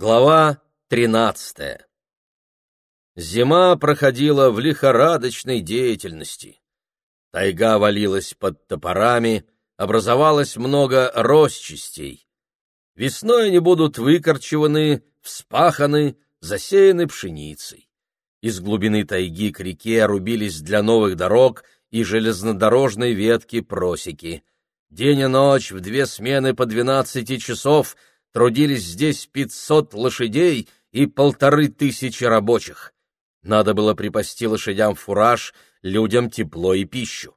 Глава тринадцатая Зима проходила в лихорадочной деятельности. Тайга валилась под топорами, образовалось много росчастей. Весной они будут выкорчеваны, вспаханы, засеяны пшеницей. Из глубины тайги к реке рубились для новых дорог и железнодорожной ветки просеки. День и ночь в две смены по двенадцати часов трудились здесь пятьсот лошадей и полторы тысячи рабочих. Надо было припасти лошадям фураж, людям тепло и пищу.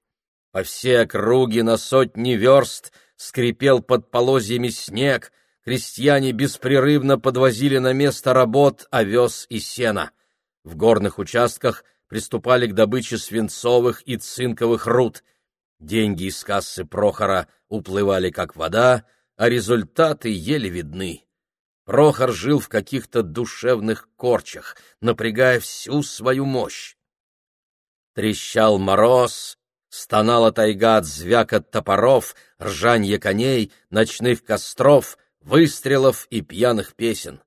По всей округе на сотни верст скрипел под полозьями снег, крестьяне беспрерывно подвозили на место работ овес и сена. В горных участках приступали к добыче свинцовых и цинковых руд. Деньги из кассы Прохора уплывали как вода, а результаты еле видны. Прохор жил в каких-то душевных корчах, напрягая всю свою мощь. Трещал мороз, стонала тайга от звяка топоров, ржанья коней, ночных костров, выстрелов и пьяных песен.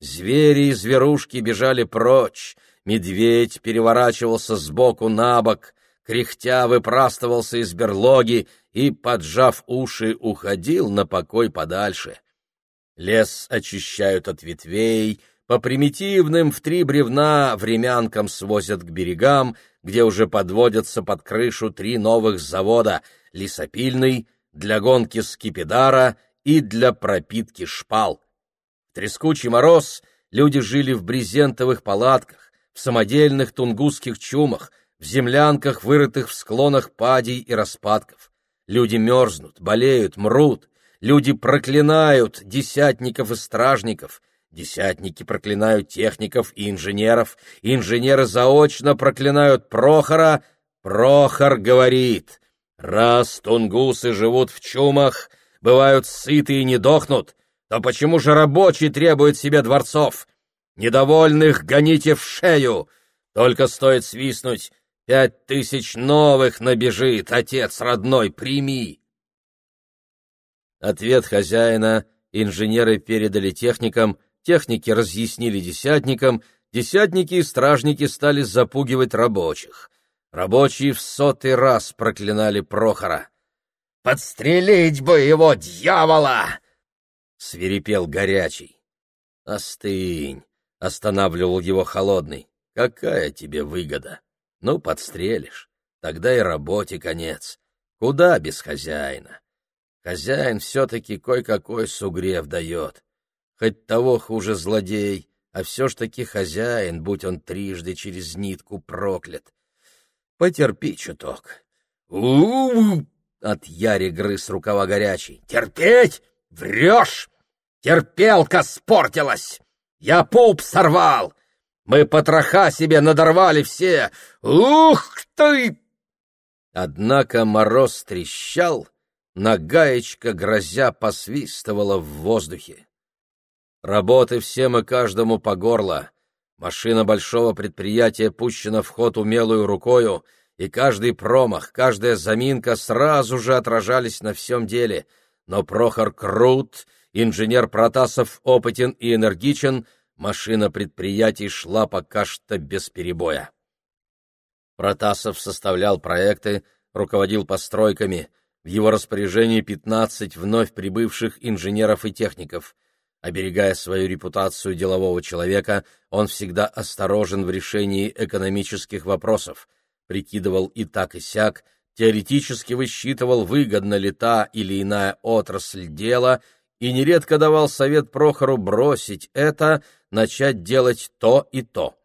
Звери и зверушки бежали прочь, медведь переворачивался сбоку на бок, кряхтя выпрастывался из берлоги и, поджав уши, уходил на покой подальше. Лес очищают от ветвей, по примитивным в три бревна времянкам свозят к берегам, где уже подводятся под крышу три новых завода — лесопильный, для гонки скипидара и для пропитки шпал. В трескучий мороз люди жили в брезентовых палатках, в самодельных тунгусских чумах, в землянках, вырытых в склонах падей и распадков. Люди мерзнут, болеют, мрут, Люди проклинают десятников и стражников, десятники проклинают техников и инженеров, инженеры заочно проклинают Прохора. Прохор говорит, раз тунгусы живут в чумах, бывают сыты и не дохнут, то почему же рабочий требует себе дворцов? Недовольных гоните в шею, только стоит свистнуть, пять тысяч новых набежит, отец родной, прими. Ответ хозяина инженеры передали техникам, техники разъяснили десятникам, десятники и стражники стали запугивать рабочих. Рабочие в сотый раз проклинали Прохора. «Подстрелить бы его, дьявола!» — свирепел горячий. «Остынь!» — останавливал его холодный. «Какая тебе выгода? Ну, подстрелишь, тогда и работе конец. Куда без хозяина?» Хозяин все-таки кой-какой сугрев дает. Хоть того хуже злодей, а все ж таки хозяин, будь он трижды через нитку проклят. Потерпи чуток. у у, -у От Яри грыз рукава горячий. Терпеть? Врешь! Терпелка спортилась! Я пуп сорвал! Мы потроха себе надорвали все! Ух ты! Однако мороз трещал, нагаечка, грозя, посвистывала в воздухе. Работы всем и каждому по горло. Машина большого предприятия пущена в ход умелую рукою, и каждый промах, каждая заминка сразу же отражались на всем деле. Но Прохор крут, инженер Протасов опытен и энергичен, машина предприятий шла пока что без перебоя. Протасов составлял проекты, руководил постройками — в его распоряжении 15 вновь прибывших инженеров и техников. Оберегая свою репутацию делового человека, он всегда осторожен в решении экономических вопросов, прикидывал и так и сяк, теоретически высчитывал, выгодна ли та или иная отрасль дела, и нередко давал совет Прохору бросить это, начать делать то и то.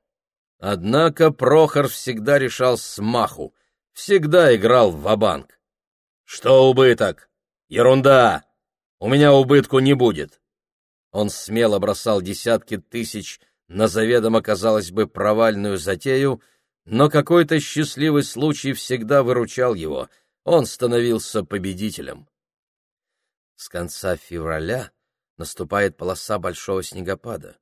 Однако Прохор всегда решал смаху, всегда играл в ва-банк. «Что убыток? Ерунда! У меня убытку не будет!» Он смело бросал десятки тысяч на заведомо, казалось бы, провальную затею, но какой-то счастливый случай всегда выручал его. Он становился победителем. С конца февраля наступает полоса большого снегопада.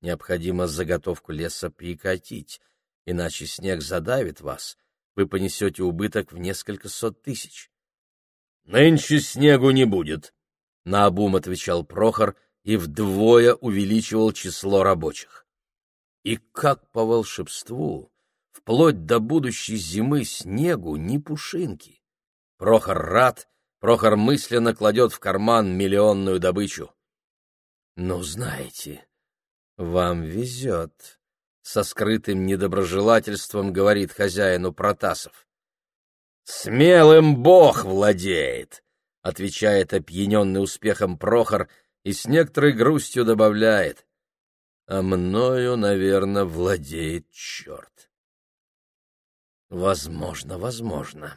Необходимо заготовку леса прекратить, иначе снег задавит вас, вы понесете убыток в несколько сот тысяч. Нынче снегу не будет, — наобум отвечал Прохор и вдвое увеличивал число рабочих. И как по волшебству, вплоть до будущей зимы снегу ни пушинки. Прохор рад, Прохор мысленно кладет в карман миллионную добычу. «Ну, знаете, вам везет», — со скрытым недоброжелательством говорит хозяину Протасов. «Смелым бог владеет», — отвечает опьяненный успехом Прохор и с некоторой грустью добавляет. «А мною, наверное, владеет черт». «Возможно, возможно».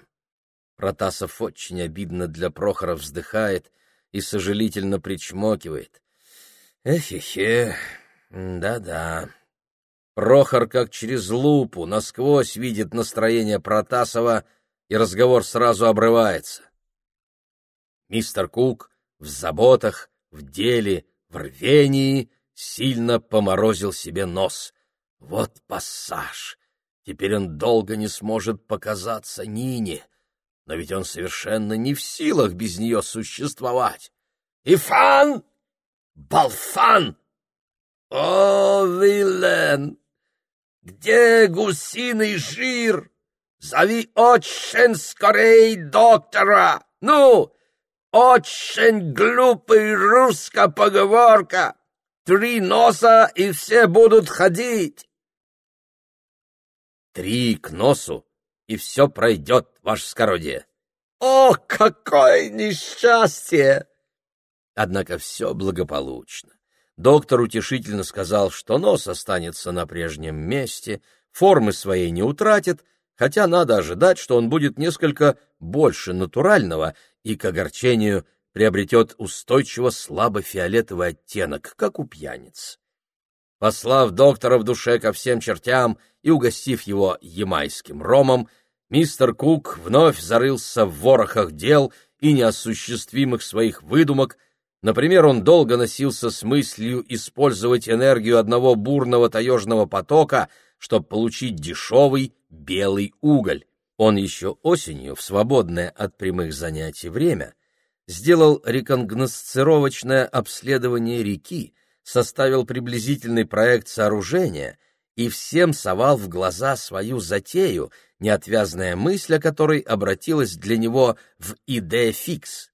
Протасов очень обидно для Прохора вздыхает и сожалительно причмокивает. Эхе-хе, да-да. Прохор как через лупу насквозь видит настроение Протасова, и разговор сразу обрывается. Мистер Кук в заботах, в деле, в рвении сильно поморозил себе нос. Вот пассаж! Теперь он долго не сможет показаться Нине но ведь он совершенно не в силах без нее существовать. Ифан! Балфан! О, Вилен! Где гусиный жир? Зови очень скорей доктора! Ну, очень глупый русская поговорка. Три носа, и все будут ходить. Три к носу, и все пройдет, ваше скородие. О, какое несчастье! Однако все благополучно. Доктор утешительно сказал, что нос останется на прежнем месте, формы своей не утратит, хотя надо ожидать, что он будет несколько больше натурального и к огорчению приобретет устойчиво слабо-фиолетовый оттенок, как у пьяниц. Послав доктора в душе ко всем чертям и угостив его ямайским ромом, мистер Кук вновь зарылся в ворохах дел и неосуществимых своих выдумок. Например, он долго носился с мыслью использовать энергию одного бурного таежного потока, чтобы получить дешевый белый уголь. Он еще осенью, в свободное от прямых занятий время, сделал рекогносцировочное обследование реки, составил приблизительный проект сооружения и всем совал в глаза свою затею, неотвязная мысль о которой обратилась для него в идея фикс.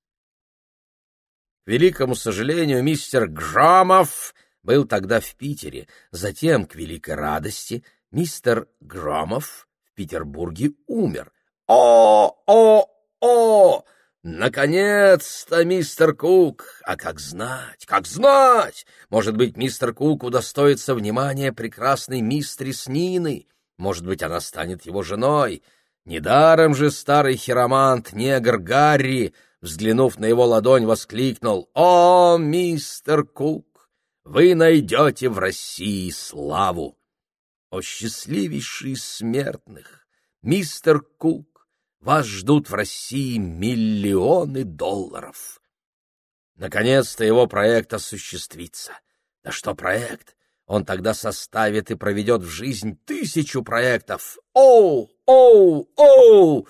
К великому сожалению, мистер Громов был тогда в Питере, затем, к великой радости, мистер Громов в Петербурге умер. О, о, о! Наконец-то, мистер Кук! А как знать, как знать! Может быть, мистер Кук удостоится внимания прекрасной мистрис Нины. Может быть, она станет его женой. Недаром же старый хиромант, негр Гарри, взглянув на его ладонь, воскликнул «О, мистер Кук, вы найдете в России славу!» О, счастливейший смертных! Мистер Кук, вас ждут в России миллионы долларов. Наконец-то его проект осуществится. Да что проект? Он тогда составит и проведет в жизнь тысячу проектов. Оу, оу, оу!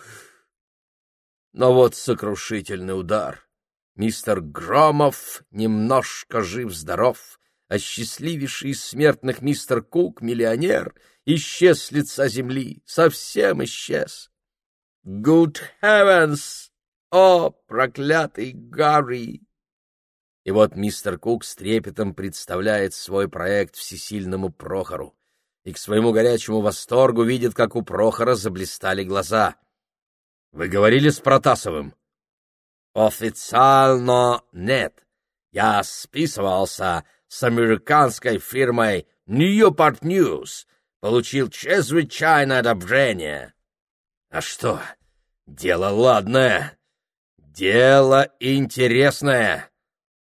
Но вот сокрушительный удар. Мистер Громов немножко жив-здоров, а счастливейший из смертных мистер Кук, миллионер, исчез с лица земли, совсем исчез. Good heavens! О, проклятый Гарри! И вот мистер Кук с трепетом представляет свой проект всесильному Прохору и к своему горячему восторгу видит, как у Прохора заблистали глаза. «Вы говорили с Протасовым?» «Официально нет. Я списывался с американской фирмой Newport News. Получил чрезвычайное одобрение». А что? Дело ладное. Дело интересное.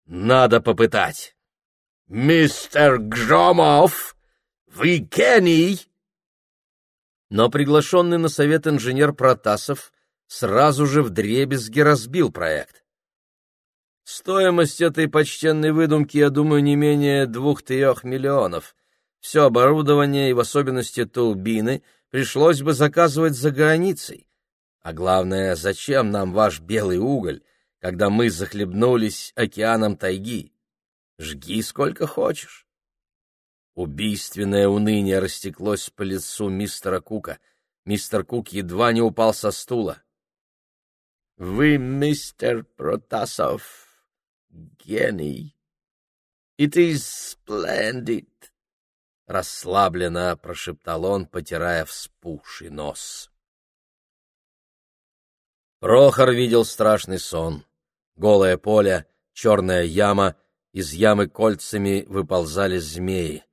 Надо попытать. Мистер Громов, вы гений! Но приглашенный на совет инженер Протасов сразу же вдребезги разбил проект. Стоимость этой почтенной выдумки, я думаю, не менее двух-трех миллионов. Все оборудование и в особенности турбины — пришлось бы заказывать за границей. А главное, зачем нам ваш белый уголь, когда мы захлебнулись океаном тайги? Жги сколько хочешь. Убийственное уныние растеклось по лицу мистера Кука. Мистер Кук едва не упал со стула. — Вы, мистер Протасов, гений. It is splendid. Расслабленно прошептал он, потирая вспухший нос. Прохор видел страшный сон. Голое поле, черная яма, из ямы кольцами выползали змеи.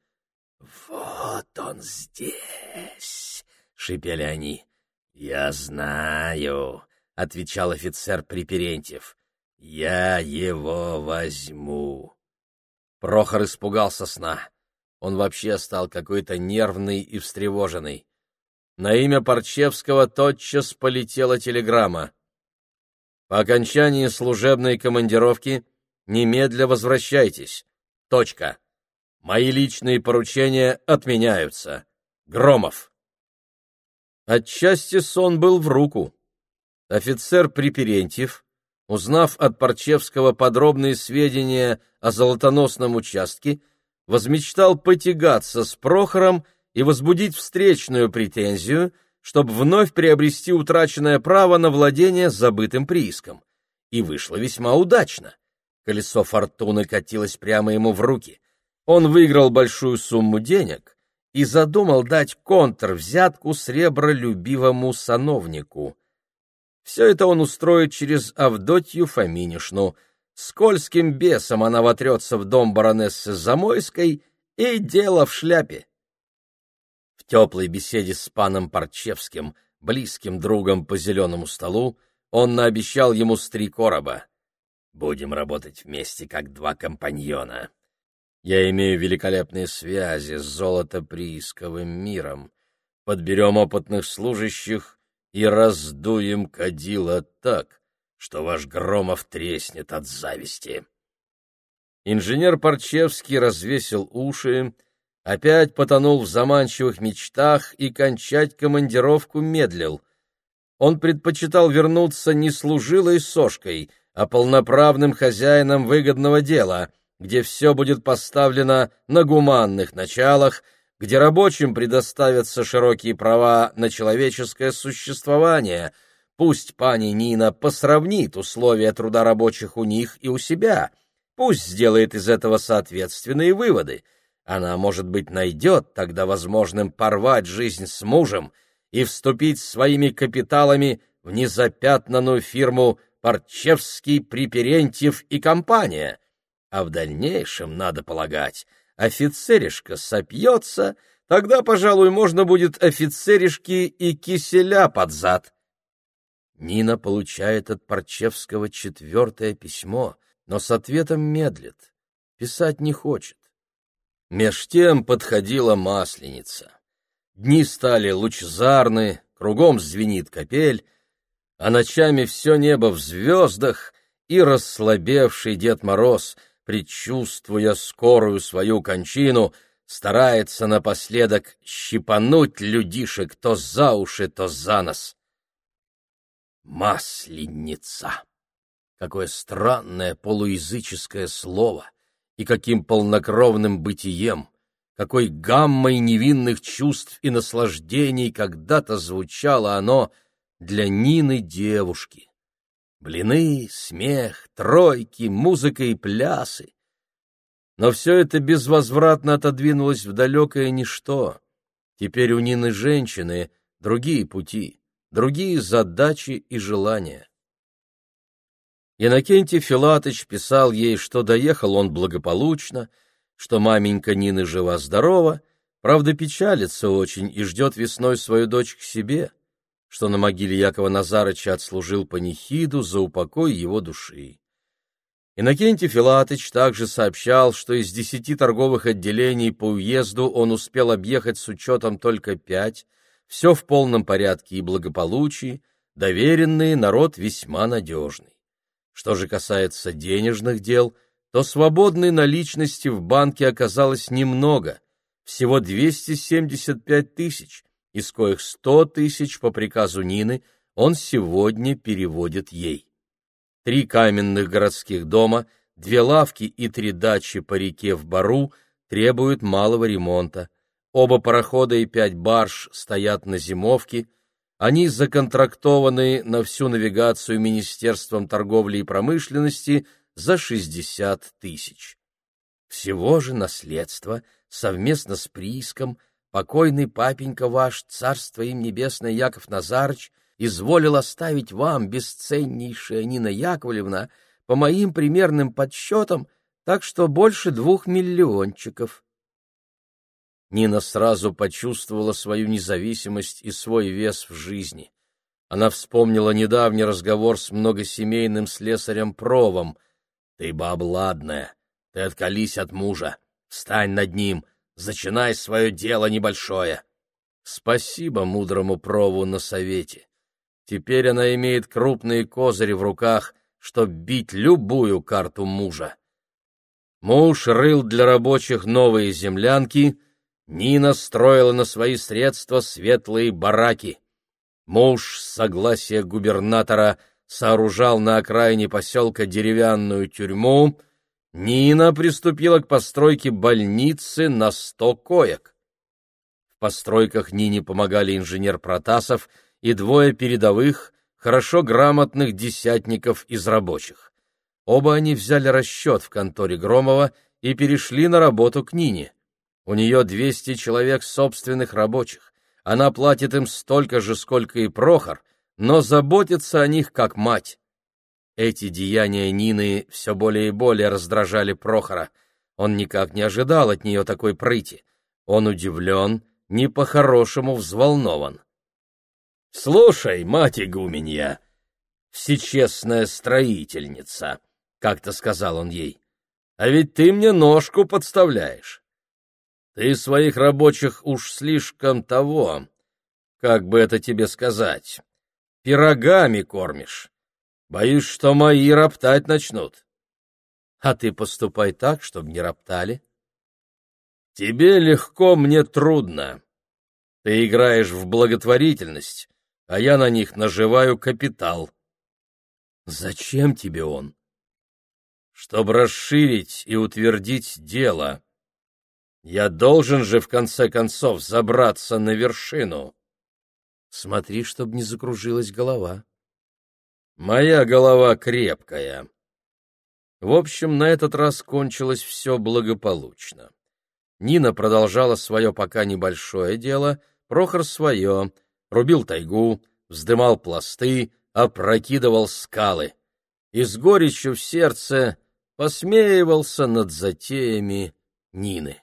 «Вот он здесь!» — шипели они. «Я знаю!» — отвечал офицер Приперентьев. «Я его возьму!» Прохор испугался сна. Он вообще стал какой-то нервный и встревоженный. На имя Парчевского тотчас полетела телеграмма. По окончании служебной командировки немедля возвращайтесь. Точка. Мои личные поручения отменяются. Громов. Отчасти сон был в руку. Офицер Приперентьев, узнав от Парчевского подробные сведения о золотоносном участке, возмечтал потягаться с Прохором и возбудить встречную претензию — чтобы вновь приобрести утраченное право на владение забытым прииском. И вышло весьма удачно. Колесо фортуны катилось прямо ему в руки. Он выиграл большую сумму денег и задумал дать контрвзятку сребролюбивому сановнику. Все это он устроит через Авдотью Фоминишну. Скользким бесом она вотрется в дом баронессы Замойской, и дело в шляпе теплой беседе с паном Парчевским, близким другом по зеленому столу, он наобещал ему с три короба. «Будем работать вместе, как два компаньона. Я имею великолепные связи с золотоприисковым миром. Подберем опытных служащих и раздуем кадила так, что ваш Громов треснет от зависти». Инженер Парчевский развесил уши, опять потонул в заманчивых мечтах и кончать командировку медлил. Он предпочитал вернуться не служилой сошкой, а полноправным хозяином выгодного дела, где все будет поставлено на гуманных началах, где рабочим предоставятся широкие права на человеческое существование. Пусть пани Нина посравнит условия труда рабочих у них и у себя, пусть сделает из этого соответственные выводы — она, может быть, найдет тогда возможным порвать жизнь с мужем и вступить своими капиталами в незапятнанную фирму Парчевский, Приперентьев и компания. А в дальнейшем, надо полагать, офицеришка сопьется, тогда, пожалуй, можно будет офицеришки и киселя под зад. Нина получает от Парчевского четвертое письмо, но с ответом медлит, писать не хочет. Меж тем подходила масленица. Дни стали лучезарны, кругом звенит капель, а ночами все небо в звездах, и расслабевший Дед Мороз, предчувствуя скорую свою кончину, старается напоследок щипануть людишек то за уши, то за нос. Масленица! Какое странное полуязыческое слово! и каким полнокровным бытием, какой гаммой невинных чувств и наслаждений когда-то звучало оно для Нины девушки. Блины, смех, тройки, музыка и плясы. Но все это безвозвратно отодвинулось в далекое ничто. Теперь у Нины женщины другие пути, другие задачи и желания. Иннокентий Филатыч писал ей, что доехал он благополучно, что маменька Нины жива-здорова, правда, печалится очень и ждет весной свою дочь к себе, что на могиле Якова Назарыча отслужил панихиду за упокой его души. Иннокентий Филатыч также сообщал, что из десяти торговых отделений по уезду он успел объехать с учетом только пять, все в полном порядке и благополучии, доверенный народ весьма надежный. Что же касается денежных дел, то свободной наличности в банке оказалось немного, всего 275 тысяч, из коих 100 тысяч по приказу Нины он сегодня переводит ей. Три каменных городских дома, две лавки и три дачи по реке в Бару требуют малого ремонта. Оба парохода и пять барж стоят на зимовке. Они законтрактованы на всю навигацию Министерством торговли и промышленности за 60 тысяч. Всего же наследство совместно с прииском покойный папенька ваш, царство им небесное Яков Назарыч, изволил оставить вам, бесценнейшая Нина Яковлевна, по моим примерным подсчетам, так что больше двух миллиончиков. Нина сразу почувствовала свою независимость и свой вес в жизни. Она вспомнила недавний разговор с многосемейным слесарем Провом. «Ты, баб, ладная, ты откались от мужа, встань над ним, зачинай свое дело небольшое». Спасибо мудрому Прову на совете. Теперь она имеет крупные козыри в руках, чтобы бить любую карту мужа. Муж рыл для рабочих новые землянки, Нина строила на свои средства светлые бараки. Муж, с согласия губернатора, сооружал на окраине поселка деревянную тюрьму, Нина приступила к постройке больницы на сто коек. В постройках Нине помогали инженер Протасов и двое передовых, хорошо грамотных десятников из рабочих. Оба они взяли расчет в конторе Громова и перешли на работу к Нине. У нее 200 человек собственных рабочих. Она платит им столько же, сколько и Прохор, но заботится о них как мать. Эти деяния Нины все более и более раздражали Прохора. Он никак не ожидал от нее такой прыти. Он удивлен, не по-хорошему взволнован. — Слушай, мать игуменья, всечестная строительница, — как-то сказал он ей. — А ведь ты мне ножку подставляешь. Ты своих рабочих уж слишком того, как бы это тебе сказать, пирогами кормишь. Боюсь, что мои роптать начнут. А ты поступай так, чтобы не роптали. Тебе легко, мне трудно. Ты играешь в благотворительность, а я на них наживаю капитал. Зачем тебе он? чтобы расширить и утвердить дело. Я должен же, в конце концов, забраться на вершину. Смотри, чтоб не закружилась голова. Моя голова крепкая. В общем, на этот раз кончилось все благополучно. Нина продолжала свое пока небольшое дело, Прохор свое, рубил тайгу, вздымал пласты, опрокидывал скалы. И с горечью в сердце посмеивался над затеями Нины.